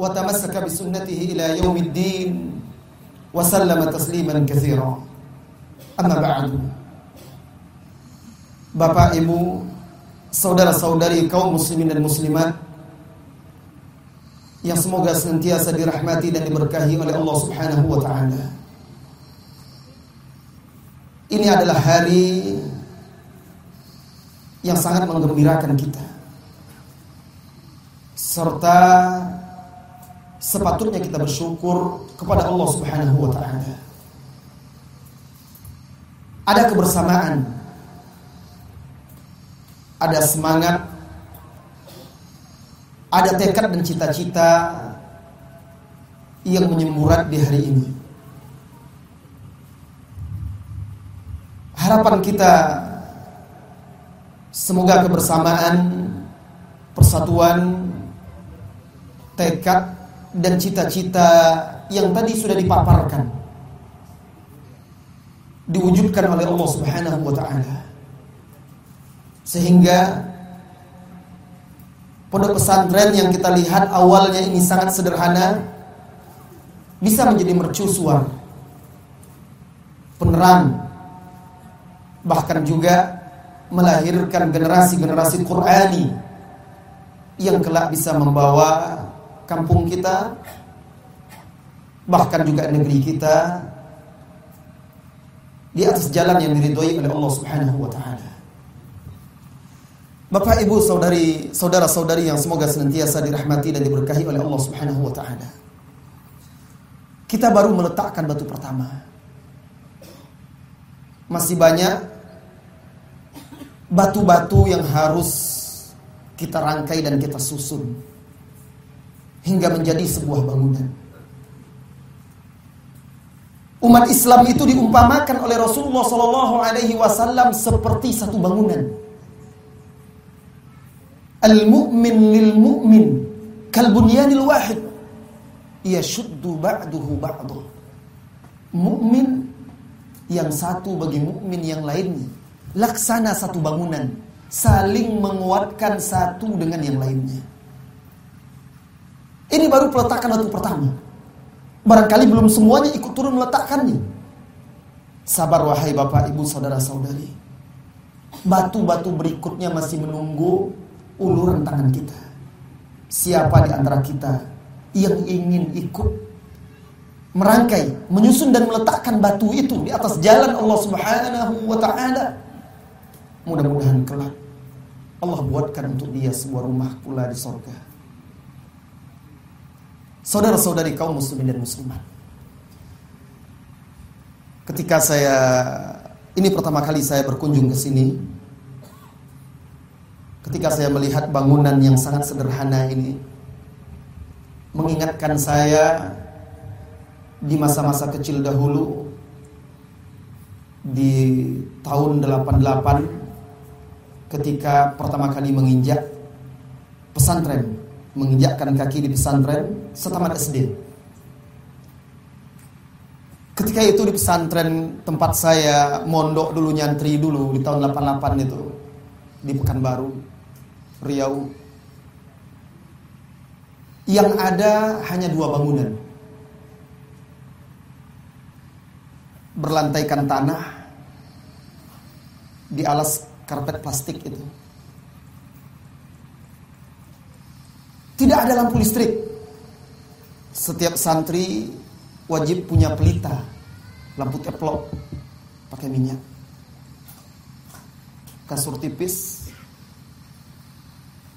وتمسك بسنته إلى يوم الدين وسلم تسليما كثيرا أما بعد Bapak Ibu saudara-saudari kaum muslimin dan muslimat yang semoga senantiasa dirahmati dan diberkahi oleh Allah Subhanahu wa taala. Ini adalah hari yang sangat menggembirakan kita. Serta sepatutnya kita bersyukur kepada Allah Subhanahu wa taala. Ada kebersamaan ada semangat, ada tekad dan cita-cita yang menyemburat di hari ini. Harapan kita semoga kebersamaan, persatuan, tekad dan cita-cita yang tadi sudah dipaparkan diwujudkan oleh Allah Subhanahu wa taala. Sehingga pondok pesantren yang kita lihat awalnya ini sangat sederhana bisa menjadi mercusuar, penerang, bahkan juga melahirkan generasi-generasi Qurani yang kelak bisa membawa kampung kita bahkan juga negeri kita di atas jalan yang diridhoi oleh Allah Subhanahu wa taala. Bapak Ibu saudari saudara-saudari yang semoga senantiasa dirahmati dan diberkahi oleh Allah Subhanahu wa taala. Kita baru meletakkan batu pertama. Masih banyak batu-batu yang harus kita rangkai dan kita susun hingga menjadi sebuah bangunan. Umat Islam itu diumpamakan oleh Rasulullah Sallallahu Alaihi Wasallam seperti satu bangunan. Al-mu'min lil mu'min kal bunyanil wahid yashuddu ba'duhu ba'duh. Mukmin yang satu bagi mukmin yang lainnya laksana satu bangunan saling menguatkan satu dengan yang lainnya. Ini baru peletakan batu pertama. Barangkali belum semuanya ikut turun meletakkannya. Sabar wahai Bapak, Ibu, saudara-saudari. Batu-batu berikutnya masih menunggu uluran tangan kita. Siapa di antara kita yang ingin ikut merangkai, menyusun dan meletakkan batu itu di atas jalan Allah Subhanahu wa taala. Mudah-mudahan kelak Allah buatkan untuk dia sebuah rumah pula di sorga. Saudara-saudari kaum muslimin dan muslimat. Ketika saya ini pertama kali saya berkunjung ke sini, ketika saya melihat bangunan yang sangat sederhana ini mengingatkan saya di masa-masa kecil dahulu di tahun 88 ketika pertama kali menginjak pesantren, menginjakkan kaki di pesantren setamat SD. Ketika itu di pesantren tempat saya mondok dulu nyantri dulu di tahun 88 itu di Pekanbaru, Riau. Yang ada hanya dua bangunan. Berlantaikan tanah di alas karpet plastik itu. Tidak ada lampu listrik. Setiap santri wajib punya pelita, lampu teplok, pakai minyak, kasur tipis,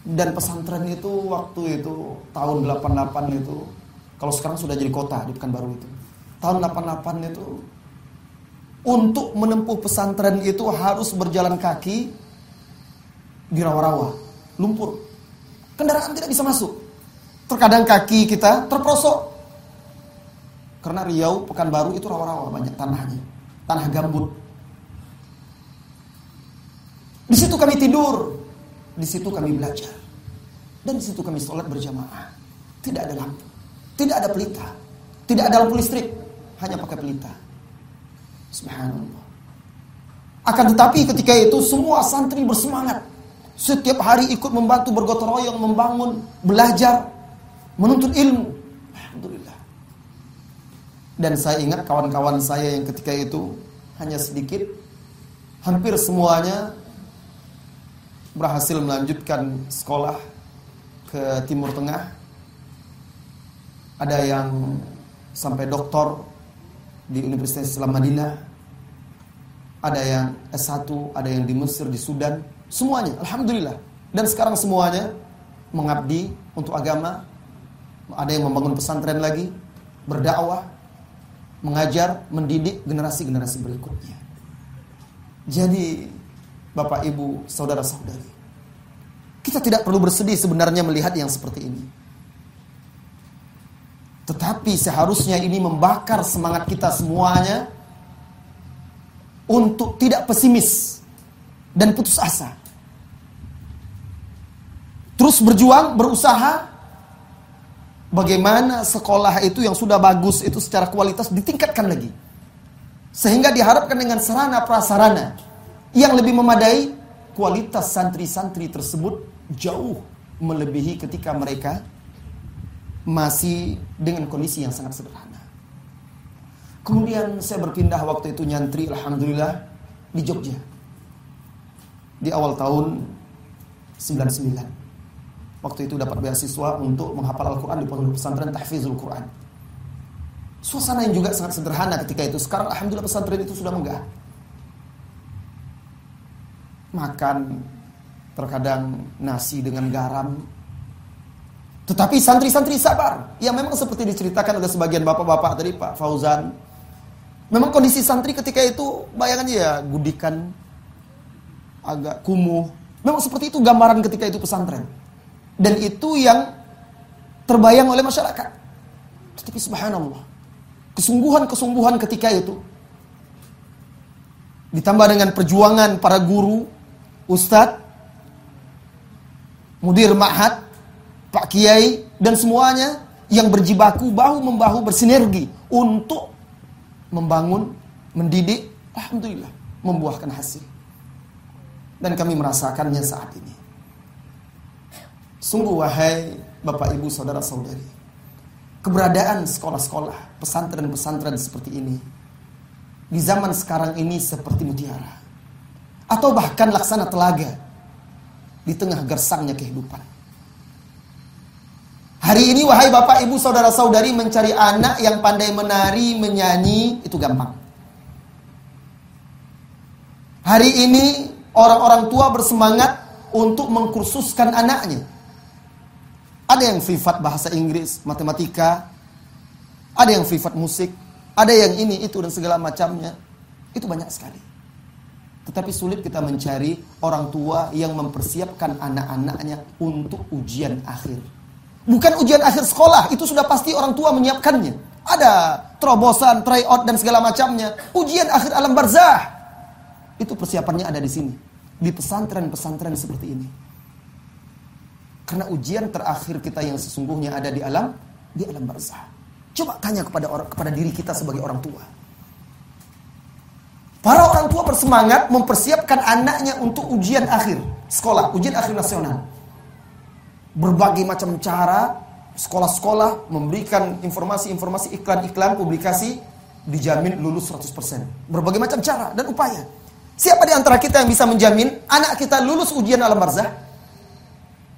dan pesantren itu waktu itu tahun 88 itu kalau sekarang sudah jadi kota di Pekanbaru itu. Tahun 88 itu untuk menempuh pesantren itu harus berjalan kaki di rawa-rawa, lumpur. Kendaraan tidak bisa masuk. Terkadang kaki kita terprosok. Karena Riau, Pekanbaru itu rawa-rawa banyak tanahnya. Tanah gambut. Di situ kami tidur. Di situ kami belajar. Dan di situ kami sholat berjamaah. Tidak ada lampu. Tidak ada pelita. Tidak ada lampu listrik. Hanya pakai pelita. Subhanallah. Akan tetapi ketika itu semua santri bersemangat. Setiap hari ikut membantu bergotong royong, membangun, belajar, menuntut ilmu. Alhamdulillah. Dan saya ingat kawan-kawan saya yang ketika itu hanya sedikit, hampir semuanya berhasil melanjutkan sekolah ke Timur Tengah ada yang sampai doktor di Universitas Islam Madinah. Ada yang S1, ada yang di Mesir, di Sudan. Semuanya, Alhamdulillah. Dan sekarang semuanya mengabdi untuk agama. Ada yang membangun pesantren lagi, berdakwah, mengajar, mendidik generasi-generasi berikutnya. Jadi, Bapak, Ibu, Saudara-saudari, kita tidak perlu bersedih sebenarnya melihat yang seperti ini. Tetapi seharusnya ini membakar semangat kita semuanya untuk tidak pesimis dan putus asa. Terus berjuang, berusaha bagaimana sekolah itu yang sudah bagus itu secara kualitas ditingkatkan lagi. Sehingga diharapkan dengan sarana prasarana yang lebih memadai kualitas santri-santri tersebut jauh melebihi ketika mereka masih dengan kondisi yang sangat sederhana. Kemudian saya berpindah waktu itu nyantri alhamdulillah di Jogja. Di awal tahun 99. Waktu itu dapat beasiswa untuk menghafal Al-Qur'an di pondok pesantren Tahfizul Quran. Suasana yang juga sangat sederhana ketika itu. Sekarang alhamdulillah pesantren itu sudah megah. Makan terkadang nasi dengan garam, tetapi santri-santri sabar. Ya memang seperti diceritakan oleh sebagian bapak-bapak tadi Pak Fauzan. Memang kondisi santri ketika itu bayangannya ya gudikan agak kumuh. Memang seperti itu gambaran ketika itu pesantren. Dan itu yang terbayang oleh masyarakat. Tetapi subhanallah. Kesungguhan-kesungguhan ketika itu. Ditambah dengan perjuangan para guru, ustadz, mudir ma'had, Pak Kiai dan semuanya yang berjibaku bahu membahu bersinergi untuk membangun, mendidik, alhamdulillah membuahkan hasil. Dan kami merasakannya saat ini. Sungguh wahai Bapak Ibu saudara-saudari, keberadaan sekolah-sekolah, pesantren-pesantren seperti ini di zaman sekarang ini seperti mutiara atau bahkan laksana telaga di tengah gersangnya kehidupan. Hari ini wahai bapak ibu saudara saudari mencari anak yang pandai menari, menyanyi, itu gampang. Hari ini orang-orang tua bersemangat untuk mengkursuskan anaknya. Ada yang privat bahasa Inggris, matematika, ada yang privat musik, ada yang ini, itu dan segala macamnya. Itu banyak sekali. Tetapi sulit kita mencari orang tua yang mempersiapkan anak-anaknya untuk ujian akhir. Bukan ujian akhir sekolah, itu sudah pasti orang tua menyiapkannya. Ada terobosan, tryout dan segala macamnya. Ujian akhir alam barzah. Itu persiapannya ada di sini. Di pesantren-pesantren seperti ini. Karena ujian terakhir kita yang sesungguhnya ada di alam di alam barzah. Coba tanya kepada orang kepada diri kita sebagai orang tua. Para orang tua bersemangat mempersiapkan anaknya untuk ujian akhir sekolah, ujian akhir nasional berbagai macam cara sekolah-sekolah memberikan informasi-informasi iklan-iklan publikasi dijamin lulus 100%. Berbagai macam cara dan upaya. Siapa di antara kita yang bisa menjamin anak kita lulus ujian alam barzah?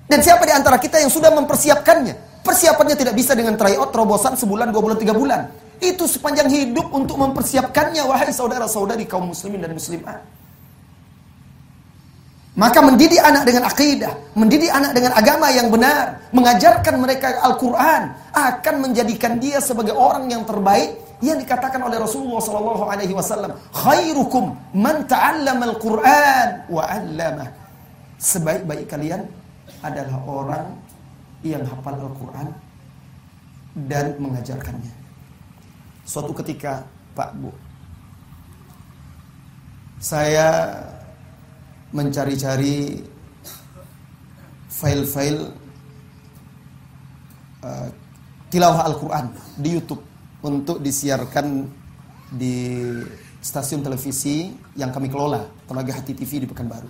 Dan siapa di antara kita yang sudah mempersiapkannya? Persiapannya tidak bisa dengan tryout, terobosan sebulan, dua bulan, tiga bulan. Itu sepanjang hidup untuk mempersiapkannya wahai saudara-saudari kaum muslimin dan muslimat. Maka mendidik anak dengan akidah, mendidik anak dengan agama yang benar, mengajarkan mereka Al-Qur'an akan menjadikan dia sebagai orang yang terbaik yang dikatakan oleh Rasulullah sallallahu alaihi wasallam, "Khairukum man ta'allama al-Qur'an wa 'allamah." Sebaik-baik kalian adalah orang yang hafal Al-Qur'an dan mengajarkannya. Suatu ketika, Pak Bu, saya mencari-cari file-file uh, tilawah Al-Quran di YouTube untuk disiarkan di stasiun televisi yang kami kelola, Tenaga Hati TV di Pekanbaru.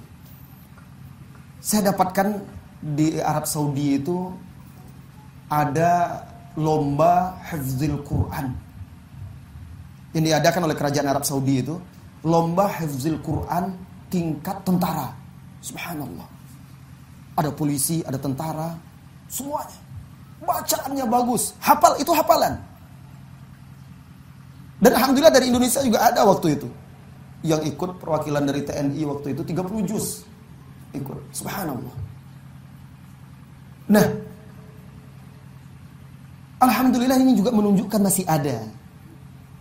Saya dapatkan di Arab Saudi itu ada lomba Hifzil Quran yang diadakan oleh kerajaan Arab Saudi itu lomba Hifzil Quran tingkat tentara. Subhanallah. Ada polisi, ada tentara, semuanya. Bacaannya bagus, hafal itu hafalan. Dan alhamdulillah dari Indonesia juga ada waktu itu. Yang ikut perwakilan dari TNI waktu itu 30 juz. Ikut. Subhanallah. Nah, Alhamdulillah ini juga menunjukkan masih ada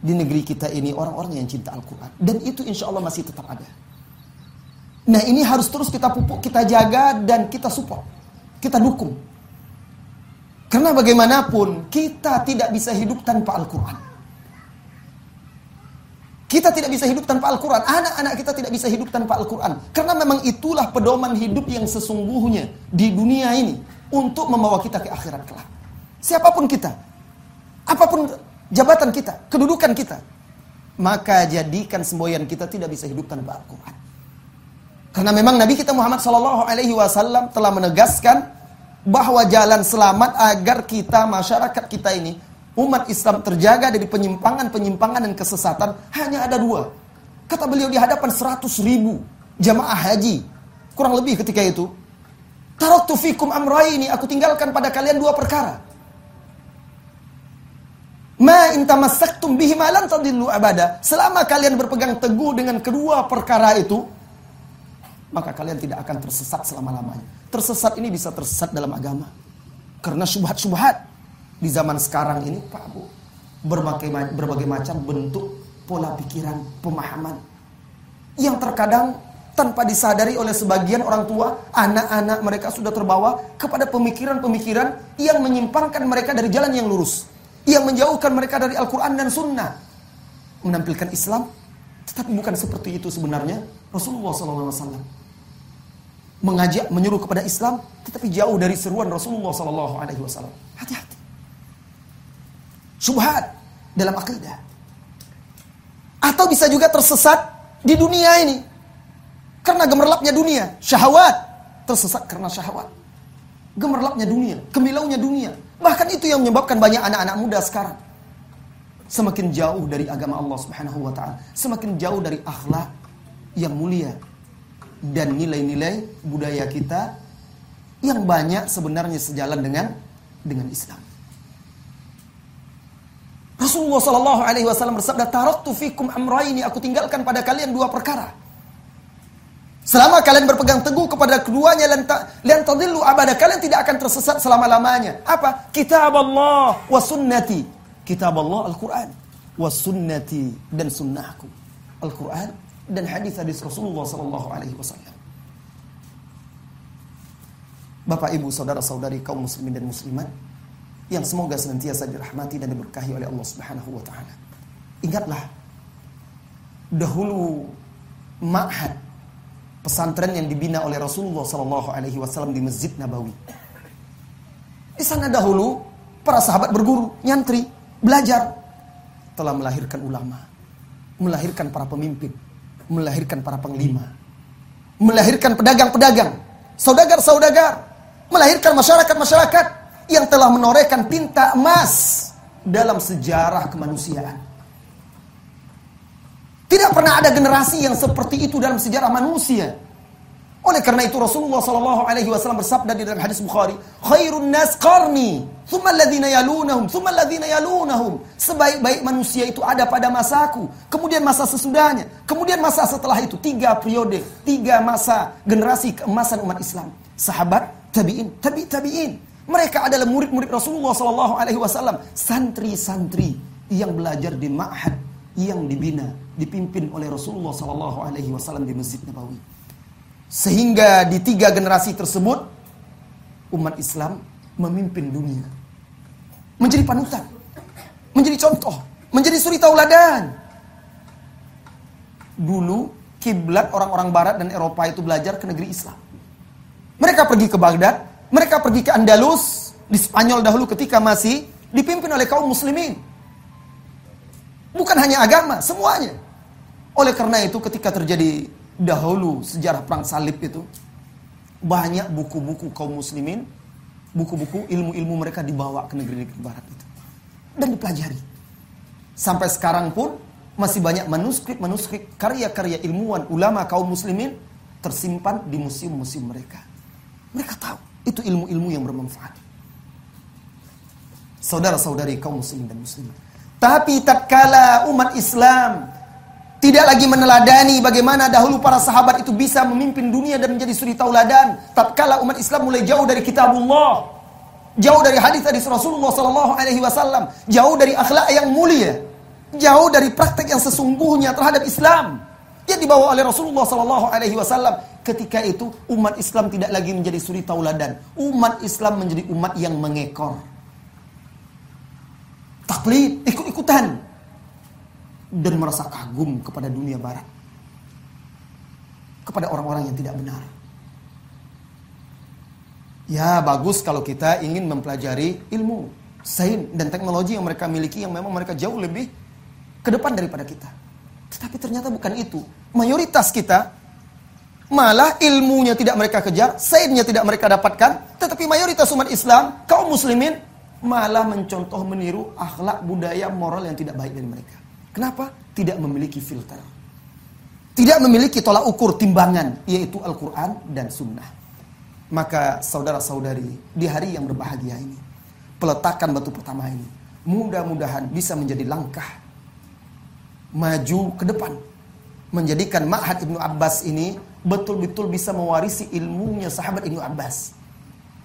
di negeri kita ini orang-orang yang cinta Al-Quran. Dan itu insya Allah masih tetap ada. Nah ini harus terus kita pupuk, kita jaga dan kita support. Kita dukung. Karena bagaimanapun kita tidak bisa hidup tanpa Al-Quran. Kita tidak bisa hidup tanpa Al-Quran. Anak-anak kita tidak bisa hidup tanpa Al-Quran. Karena memang itulah pedoman hidup yang sesungguhnya di dunia ini. Untuk membawa kita ke akhirat kelak. Siapa pun kita. Apa pun jabatan kita. Kedudukan kita. Maka jadikan semboyan kita tidak bisa hidup tanpa Al-Quran. Karena memang Nabi kita Muhammad Sallallahu Alaihi Wasallam telah menegaskan bahwa jalan selamat agar kita masyarakat kita ini umat Islam terjaga dari penyimpangan-penyimpangan dan kesesatan hanya ada dua. Kata beliau di hadapan seratus ribu jamaah haji kurang lebih ketika itu. Taraktu fikum amraini aku tinggalkan pada kalian dua perkara. Ma intamasaktum bihi malan tadillu abada. Selama kalian berpegang teguh dengan kedua perkara itu, maka kalian tidak akan tersesat selama-lamanya. Tersesat ini bisa tersesat dalam agama. Karena subhat-subhat di zaman sekarang ini, Pak Bu, berbagai, berbagai macam bentuk pola pikiran, pemahaman yang terkadang tanpa disadari oleh sebagian orang tua, anak-anak mereka sudah terbawa kepada pemikiran-pemikiran yang menyimpangkan mereka dari jalan yang lurus, yang menjauhkan mereka dari Al-Quran dan Sunnah, menampilkan Islam, tetapi bukan seperti itu sebenarnya Rasulullah SAW mengajak menyuruh kepada Islam tetapi jauh dari seruan Rasulullah wasallam. Hati-hati. Subhat dalam akidah. Atau bisa juga tersesat di dunia ini. Karena gemerlapnya dunia, syahwat, tersesat karena syahwat. Gemerlapnya dunia, kemilaunya dunia. Bahkan itu yang menyebabkan banyak anak-anak muda sekarang semakin jauh dari agama Allah Subhanahu wa taala, semakin jauh dari akhlak yang mulia, dan nilai-nilai budaya kita yang banyak sebenarnya sejalan dengan dengan Islam. Rasulullah Shallallahu Alaihi Wasallam bersabda, "Taraktu fikum amraini." Aku tinggalkan pada kalian dua perkara. Selama kalian berpegang teguh kepada keduanya, lan tadillu abada. Kalian tidak akan tersesat selama-lamanya. Apa? Kitab Allah wa sunnati. Kitab Allah Al-Quran. Wa sunnati dan sunnahku. Al-Quran dan hadis-hadis Rasulullah sallallahu alaihi wasallam. Bapak Ibu, saudara-saudari kaum muslimin dan muslimat yang semoga senantiasa dirahmati dan diberkahi oleh Allah Subhanahu wa taala. Ingatlah dahulu ma'had pesantren yang dibina oleh Rasulullah sallallahu alaihi wasallam di Masjid Nabawi. Di sana dahulu para sahabat berguru, nyantri, belajar telah melahirkan ulama, melahirkan para pemimpin, melahirkan para panglima, melahirkan pedagang-pedagang, saudagar-saudagar, melahirkan masyarakat-masyarakat yang telah menorehkan tinta emas dalam sejarah kemanusiaan. Tidak pernah ada generasi yang seperti itu dalam sejarah manusia. Oleh karena itu Rasulullah Shallallahu Alaihi Wasallam bersabda di dalam hadis Bukhari, khairun nas qarni, thumma alladhina yalunahum, thumma alladhina yalunahum. Sebaik-baik manusia itu ada pada masaku, kemudian masa sesudahnya, kemudian masa setelah itu. Tiga periode, tiga masa generasi keemasan umat Islam. Sahabat, tabiin, tabi tabiin. Mereka adalah murid-murid Rasulullah Shallallahu Alaihi Wasallam, santri-santri yang belajar di ma'had yang dibina, dipimpin oleh Rasulullah Shallallahu Alaihi Wasallam di Masjid Nabawi. Sehingga di tiga generasi tersebut umat Islam memimpin dunia. Menjadi panutan, menjadi contoh, menjadi suri tauladan. Dulu kiblat orang-orang barat dan Eropa itu belajar ke negeri Islam. Mereka pergi ke Baghdad, mereka pergi ke Andalus di Spanyol dahulu ketika masih dipimpin oleh kaum muslimin. Bukan hanya agama, semuanya. Oleh karena itu ketika terjadi dahulu sejarah perang salib itu banyak buku-buku kaum muslimin, buku-buku ilmu-ilmu mereka dibawa ke negeri-negeri barat itu dan dipelajari. Sampai sekarang pun masih banyak manuskrip-manuskrip karya-karya ilmuwan ulama kaum muslimin tersimpan di museum-museum mereka. Mereka tahu itu ilmu-ilmu yang bermanfaat. Saudara-saudari kaum muslimin dan muslimat. Tapi tatkala umat Islam tidak lagi meneladani bagaimana dahulu para sahabat itu bisa memimpin dunia dan menjadi suri tauladan. Tatkala umat Islam mulai jauh dari kitabullah, jauh dari hadis-hadis Rasulullah sallallahu alaihi wasallam, jauh dari akhlak yang mulia, jauh dari praktek yang sesungguhnya terhadap Islam yang dibawa oleh Rasulullah sallallahu alaihi wasallam. Ketika itu umat Islam tidak lagi menjadi suri tauladan. Umat Islam menjadi umat yang mengekor. Taklid, ikut-ikutan dan merasa kagum kepada dunia barat. Kepada orang-orang yang tidak benar. Ya bagus kalau kita ingin mempelajari ilmu, sains dan teknologi yang mereka miliki yang memang mereka jauh lebih ke depan daripada kita. Tetapi ternyata bukan itu. Mayoritas kita malah ilmunya tidak mereka kejar, sainsnya tidak mereka dapatkan, tetapi mayoritas umat Islam, kaum muslimin malah mencontoh meniru akhlak budaya moral yang tidak baik dari mereka. Kenapa? Tidak memiliki filter. Tidak memiliki tolak ukur timbangan, yaitu Al-Quran dan Sunnah. Maka saudara-saudari, di hari yang berbahagia ini, peletakan batu pertama ini, mudah-mudahan bisa menjadi langkah maju ke depan. Menjadikan Ma'had Ibnu Abbas ini betul-betul bisa mewarisi ilmunya sahabat Ibnu Abbas.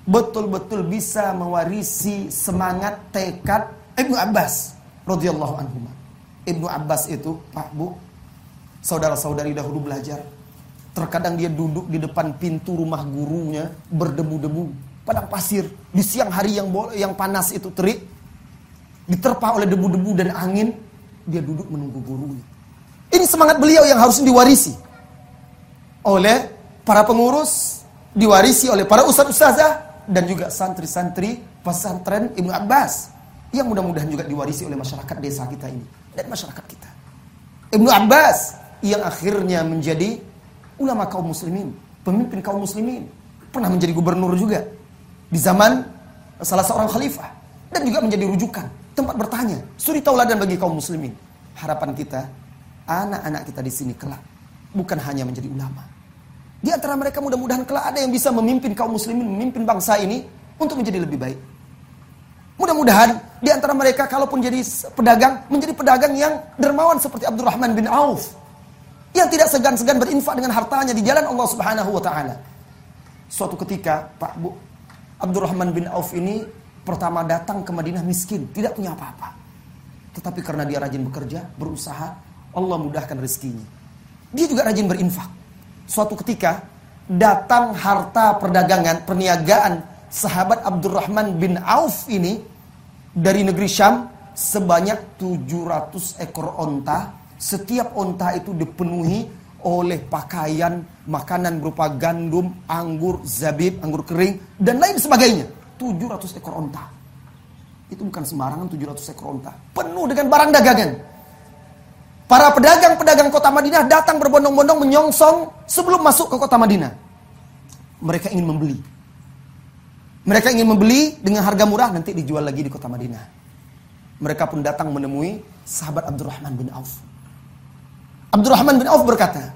Betul-betul bisa mewarisi semangat tekad Ibnu Abbas radhiyallahu anhu. Ibnu Abbas itu, Pak Bu, saudara-saudari dahulu belajar. Terkadang dia duduk di depan pintu rumah gurunya berdebu-debu, padang pasir di siang hari yang yang panas itu terik, diterpa oleh debu-debu dan angin, dia duduk menunggu gurunya. Ini semangat beliau yang harus diwarisi oleh para pengurus, diwarisi oleh para ustaz-ustazah dan juga santri-santri pesantren Ibnu Abbas yang mudah-mudahan juga diwarisi oleh masyarakat desa kita ini dan masyarakat kita. Ibnu Abbas yang akhirnya menjadi ulama kaum muslimin, pemimpin kaum muslimin, pernah menjadi gubernur juga di zaman salah seorang khalifah dan juga menjadi rujukan, tempat bertanya, suri tauladan bagi kaum muslimin. Harapan kita, anak-anak kita di sini kelak bukan hanya menjadi ulama. Di antara mereka mudah-mudahan kelak ada yang bisa memimpin kaum muslimin, memimpin bangsa ini untuk menjadi lebih baik. Mudah-mudahan di antara mereka kalaupun jadi pedagang, menjadi pedagang yang dermawan seperti Abdurrahman bin Auf. Yang tidak segan-segan berinfak dengan hartanya di jalan Allah Subhanahu wa taala. Suatu ketika, Pak Bu, Abdurrahman bin Auf ini pertama datang ke Madinah miskin, tidak punya apa-apa. Tetapi karena dia rajin bekerja, berusaha, Allah mudahkan rezekinya. Dia juga rajin berinfak. Suatu ketika datang harta perdagangan, perniagaan sahabat Abdurrahman bin Auf ini dari negeri Syam sebanyak 700 ekor onta. Setiap onta itu dipenuhi oleh pakaian, makanan berupa gandum, anggur, zabib, anggur kering, dan lain sebagainya. 700 ekor onta. Itu bukan sembarangan 700 ekor onta. Penuh dengan barang dagangan. Para pedagang-pedagang kota Madinah datang berbondong-bondong menyongsong sebelum masuk ke kota Madinah. Mereka ingin membeli. Mereka ingin membeli dengan harga murah nanti dijual lagi di kota Madinah. Mereka pun datang menemui sahabat Abdurrahman bin Auf. Abdurrahman bin Auf berkata,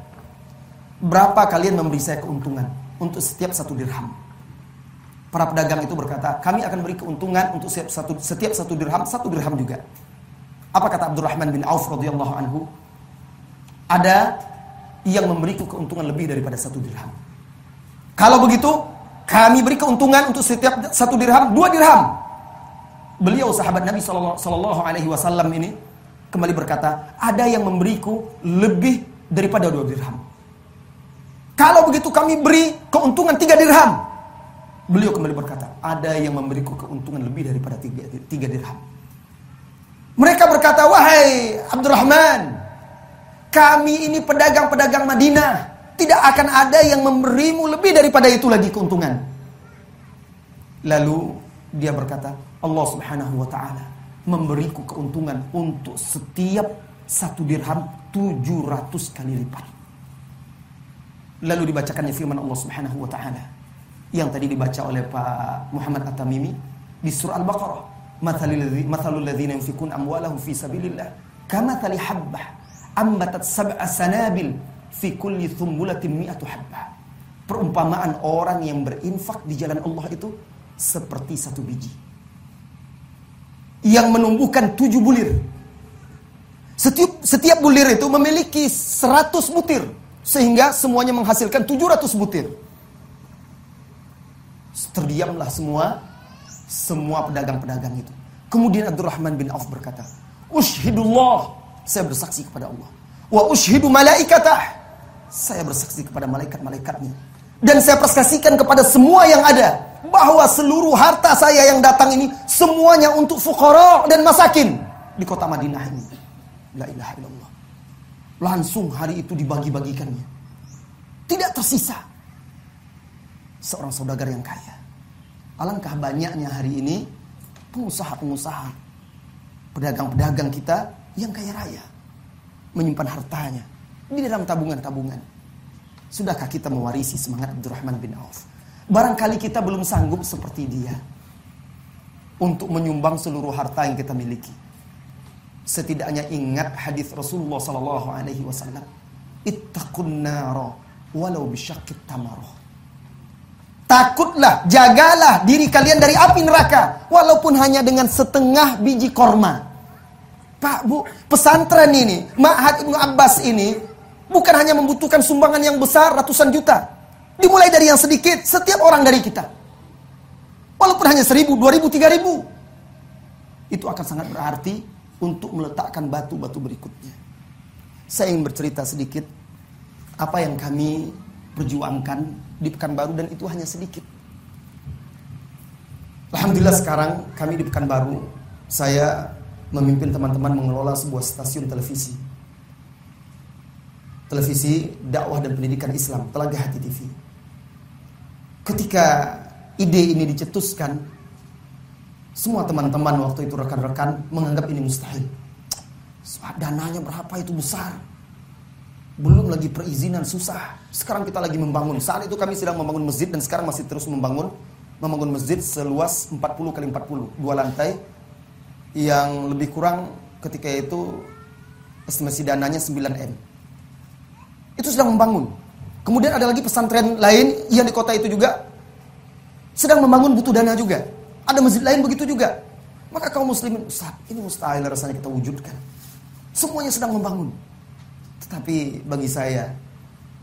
berapa kalian memberi saya keuntungan untuk setiap satu dirham? Para pedagang itu berkata, kami akan beri keuntungan untuk setiap satu, setiap satu dirham, satu dirham juga. Apa kata Abdurrahman bin Auf radhiyallahu anhu? Ada yang memberiku keuntungan lebih daripada satu dirham. Kalau begitu, kami beri keuntungan untuk setiap satu dirham, dua dirham. Beliau sahabat Nabi Shallallahu Alaihi Wasallam ini kembali berkata, ada yang memberiku lebih daripada dua dirham. Kalau begitu kami beri keuntungan tiga dirham. Beliau kembali berkata, ada yang memberiku keuntungan lebih daripada tiga, tiga dirham. Mereka berkata, wahai Abdurrahman, kami ini pedagang-pedagang Madinah. Tidak akan ada yang memberimu lebih daripada itu lagi keuntungan. Lalu dia berkata, Allah subhanahu wa ta'ala memberiku keuntungan untuk setiap satu dirham 700 kali lipat. Lalu dibacakannya firman Allah subhanahu wa ta'ala yang tadi dibaca oleh Pak Muhammad At-Tamimi di surah Al-Baqarah. Mathalul ladzina yunfikun amwalahum fi sabilillah kamathali habbah ambatat sab'a sanabil fi kulli thumbulatin mi'atu habbah. Perumpamaan orang yang berinfak di jalan Allah itu seperti satu biji yang menumbuhkan tujuh bulir. Setiap, setiap bulir itu memiliki seratus butir sehingga semuanya menghasilkan tujuh ratus butir terdiamlah semua semua pedagang-pedagang itu. Kemudian Abdurrahman bin Auf berkata, "Ushhidullah, saya bersaksi kepada Allah. Wa ushhidu malaikatah, saya bersaksi kepada malaikat-malaikatnya. Dan saya persaksikan kepada semua yang ada bahwa seluruh harta saya yang datang ini semuanya untuk fuqara dan masakin di kota Madinah ini. La ilaha illallah. Langsung hari itu dibagi-bagikannya. Tidak tersisa seorang saudagar yang kaya. Alangkah banyaknya hari ini pengusaha-pengusaha, pedagang-pedagang kita yang kaya raya menyimpan hartanya di dalam tabungan-tabungan. Sudahkah kita mewarisi semangat Abdurrahman bin Auf? Barangkali kita belum sanggup seperti dia untuk menyumbang seluruh harta yang kita miliki. Setidaknya ingat hadis Rasulullah sallallahu alaihi wasallam, "Ittaqun nara walau tamarah." Takutlah, jagalah diri kalian dari api neraka. Walaupun hanya dengan setengah biji korma. Pak, Bu, pesantren ini, Ma'had Ibnu Abbas ini, bukan hanya membutuhkan sumbangan yang besar ratusan juta. Dimulai dari yang sedikit, setiap orang dari kita. Walaupun hanya seribu, dua ribu, tiga ribu. Itu akan sangat berarti untuk meletakkan batu-batu berikutnya. Saya ingin bercerita sedikit apa yang kami perjuangkan di Pekanbaru dan itu hanya sedikit. Alhamdulillah sekarang kami di Pekanbaru saya memimpin teman-teman mengelola sebuah stasiun televisi. Televisi dakwah dan pendidikan Islam, Telaga Hati TV. Ketika ide ini dicetuskan, semua teman-teman waktu itu rekan-rekan menganggap ini mustahil. Dananya berapa itu besar. Belum lagi perizinan susah. Sekarang kita lagi membangun. Saat itu kami sedang membangun masjid dan sekarang masih terus membangun membangun masjid seluas 40 kali 40, dua lantai yang lebih kurang ketika itu estimasi dananya 9M. Itu sedang membangun. Kemudian ada lagi pesantren lain yang di kota itu juga sedang membangun butuh dana juga. Ada masjid lain begitu juga. Maka kaum muslimin, Ustaz, ini mustahil rasanya kita wujudkan. Semuanya sedang membangun. Tetapi bagi saya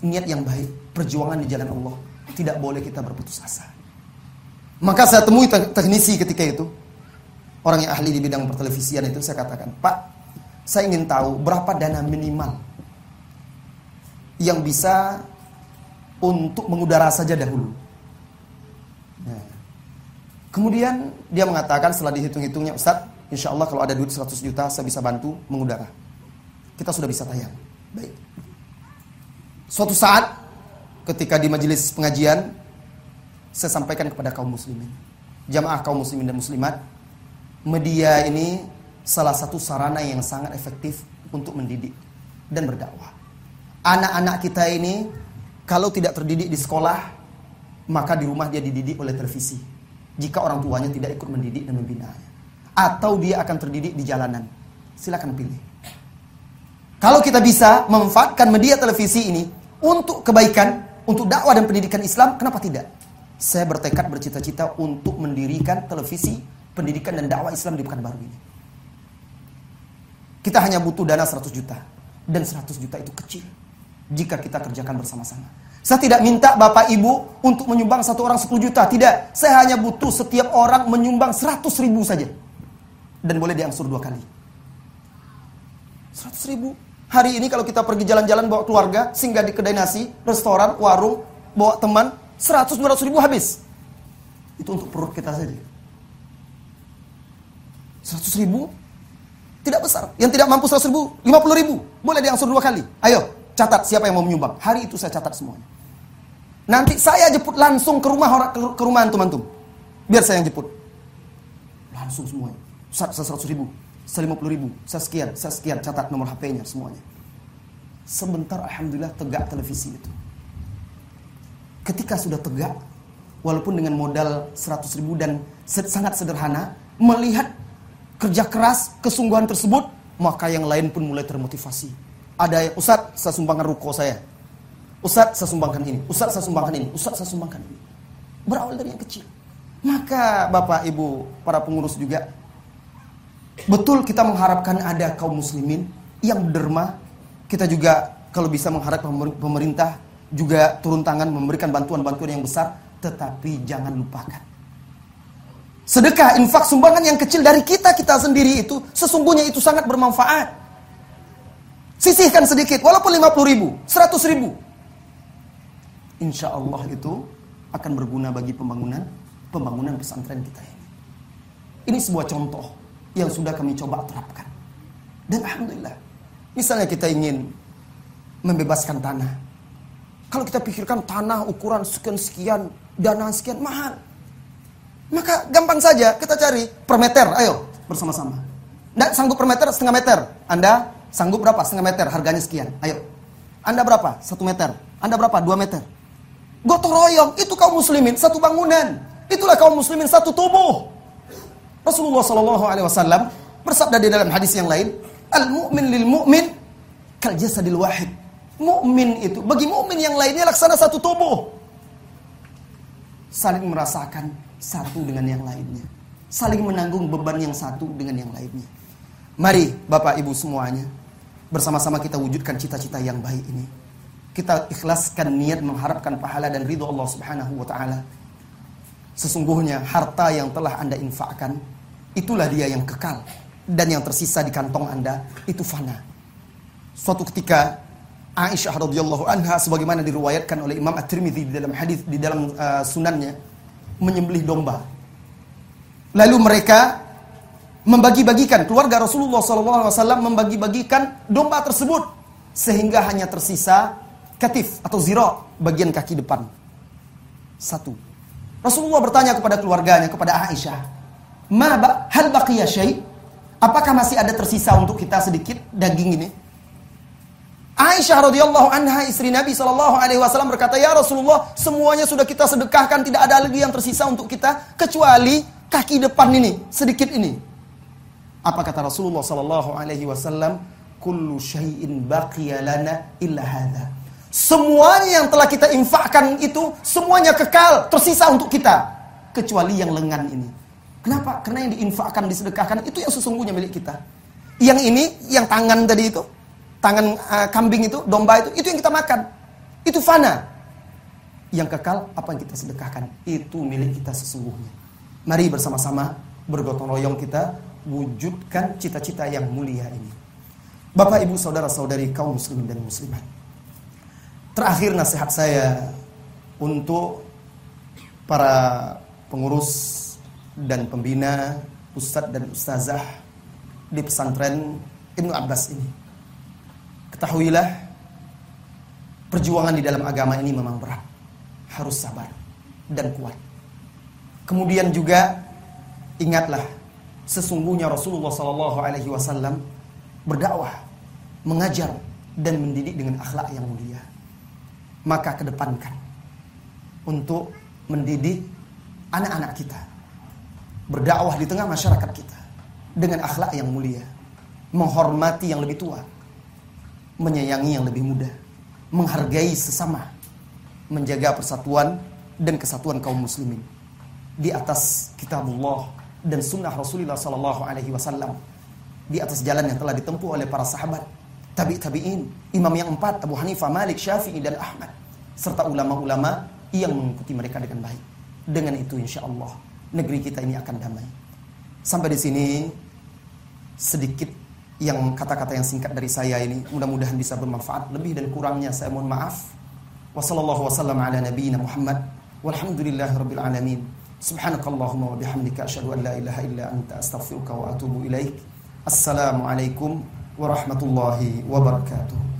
niat yang baik, perjuangan di jalan Allah tidak boleh kita berputus asa. Maka saya temui teknisi ketika itu orang yang ahli di bidang pertelevisian itu saya katakan, "Pak, saya ingin tahu berapa dana minimal yang bisa untuk mengudara saja dahulu." Nah. Kemudian dia mengatakan setelah dihitung-hitungnya, "Ustaz, insya Allah kalau ada duit 100 juta saya bisa bantu mengudara." Kita sudah bisa tayang. Baik. Suatu saat ketika di majelis pengajian saya sampaikan kepada kaum muslimin, jamaah kaum muslimin dan muslimat, media ini salah satu sarana yang sangat efektif untuk mendidik dan berdakwah. Anak-anak kita ini kalau tidak terdidik di sekolah, maka di rumah dia dididik oleh televisi. Jika orang tuanya tidak ikut mendidik dan membinanya. Atau dia akan terdidik di jalanan. Silakan pilih. Kalau kita bisa memanfaatkan media televisi ini untuk kebaikan, untuk dakwah dan pendidikan Islam, kenapa tidak? Saya bertekad bercita-cita untuk mendirikan televisi pendidikan dan dakwah Islam di Pekanbaru ini. Kita hanya butuh dana 100 juta. Dan 100 juta itu kecil. Jika kita kerjakan bersama-sama. Saya tidak minta Bapak Ibu untuk menyumbang satu orang 10 juta. Tidak. Saya hanya butuh setiap orang menyumbang 100 ribu saja. Dan boleh diangsur dua kali. 100 ribu. Hari ini kalau kita pergi jalan-jalan bawa keluarga, singgah di kedai nasi, restoran, warung, bawa teman, 100-200 ribu habis. Itu untuk perut kita saja. 100 ribu tidak besar. Yang tidak mampu 100 ribu, 50 ribu. Boleh diangsur dua kali. Ayo, catat siapa yang mau menyumbang. Hari itu saya catat semuanya. Nanti saya jemput langsung ke rumah orang ke rumah antum-antum. Biar saya yang jemput. Langsung semuanya. Ustaz, saya 100 ribu. Saya 50 ribu. Saya sekian, saya sekian. Catat nomor HP-nya semuanya. Sebentar Alhamdulillah tegak televisi itu. Ketika sudah tegak, walaupun dengan modal 100 ribu dan sangat sederhana, melihat kerja keras, kesungguhan tersebut, maka yang lain pun mulai termotivasi. Ada yang, Ustaz, saya sumbangkan ruko saya. Ustaz, saya sumbangkan ini. Ustaz, saya sumbangkan ini. Ustaz, saya sumbangkan ini. Berawal dari yang kecil. Maka Bapak, Ibu, para pengurus juga, betul kita mengharapkan ada kaum muslimin yang derma. Kita juga kalau bisa mengharap pemerintah juga turun tangan memberikan bantuan-bantuan yang besar. Tetapi jangan lupakan Sedekah, infak, sumbangan yang kecil dari kita kita sendiri itu sesungguhnya itu sangat bermanfaat. Sisihkan sedikit, walaupun 50 ribu, 100 ribu. Insya Allah itu akan berguna bagi pembangunan pembangunan pesantren kita ini. Ini sebuah contoh yang sudah kami coba terapkan. Dan Alhamdulillah, misalnya kita ingin membebaskan tanah. Kalau kita pikirkan tanah ukuran sekian-sekian, dana sekian, mahal. Maka gampang saja kita cari per meter, ayo bersama-sama. Nggak sanggup per meter, setengah meter. Anda sanggup berapa? Setengah meter, harganya sekian. Ayo. Anda berapa? Satu meter. Anda berapa? Dua meter. Gotong royong, itu kaum muslimin, satu bangunan. Itulah kaum muslimin, satu tubuh. Rasulullah Shallallahu Alaihi Wasallam bersabda di dalam hadis yang lain, al mu'min lil mu'min kal jasadil wahid. Mukmin itu bagi mukmin yang lainnya laksana satu tubuh. Saling merasakan satu dengan yang lainnya. Saling menanggung beban yang satu dengan yang lainnya. Mari Bapak Ibu semuanya, bersama-sama kita wujudkan cita-cita yang baik ini. Kita ikhlaskan niat mengharapkan pahala dan ridho Allah Subhanahu wa taala. Sesungguhnya harta yang telah Anda infakkan itulah dia yang kekal dan yang tersisa di kantong Anda itu fana. Suatu ketika Aisyah radhiyallahu anha sebagaimana diriwayatkan oleh Imam At-Tirmidzi di dalam hadis di dalam uh, sunannya menyembelih domba. Lalu mereka membagi-bagikan keluarga Rasulullah SAW membagi-bagikan domba tersebut sehingga hanya tersisa katif atau ziro bagian kaki depan. Satu. Rasulullah bertanya kepada keluarganya kepada Aisyah, "Ma hal baqiya syai?" Apakah masih ada tersisa untuk kita sedikit daging ini? Aisyah radhiyallahu anha istri Nabi sallallahu alaihi wasallam berkata, "Ya Rasulullah, semuanya sudah kita sedekahkan, tidak ada lagi yang tersisa untuk kita kecuali kaki depan ini, sedikit ini." Apa kata Rasulullah sallallahu alaihi wasallam? "Kullu syai'in baqiya lana illa hadha." Semuanya yang telah kita infakkan itu semuanya kekal, tersisa untuk kita kecuali yang lengan ini. Kenapa? Karena yang diinfakkan, disedekahkan itu yang sesungguhnya milik kita. Yang ini, yang tangan tadi itu, tangan uh, kambing itu, domba itu, itu yang kita makan. Itu fana. Yang kekal apa yang kita sedekahkan, itu milik kita sesungguhnya. Mari bersama-sama bergotong royong kita wujudkan cita-cita yang mulia ini. Bapak, Ibu, saudara-saudari kaum muslimin dan muslimat. Terakhir nasihat saya untuk para pengurus dan pembina, ustadz dan ustazah di pesantren Ibnu Abbas ini. Ketahuilah perjuangan di dalam agama ini memang berat. Harus sabar dan kuat. Kemudian juga ingatlah sesungguhnya Rasulullah Sallallahu Alaihi Wasallam berdakwah, mengajar dan mendidik dengan akhlak yang mulia. Maka kedepankan untuk mendidik anak-anak kita berdakwah di tengah masyarakat kita dengan akhlak yang mulia, menghormati yang lebih tua, menyayangi yang lebih muda, menghargai sesama, menjaga persatuan dan kesatuan kaum muslimin. Di atas kitabullah dan sunnah Rasulullah sallallahu alaihi wasallam di atas jalan yang telah ditempuh oleh para sahabat tabi tabiin imam yang empat Abu Hanifah Malik Syafi'i dan Ahmad serta ulama-ulama yang mengikuti mereka dengan baik. Dengan itu insya Allah negeri kita ini akan damai. Sampai di sini sedikit yang kata-kata yang singkat dari saya ini mudah-mudahan bisa bermanfaat. Lebih dan kurangnya saya mohon maaf. Wasallallahu wasallam ala nabiyina Muhammad. Walhamdulillahirabbil alamin. Subhanakallahumma wa bihamdika asyhadu an la ilaha illa anta astaghfiruka wa atubu ilaik. Assalamu alaikum warahmatullahi wabarakatuh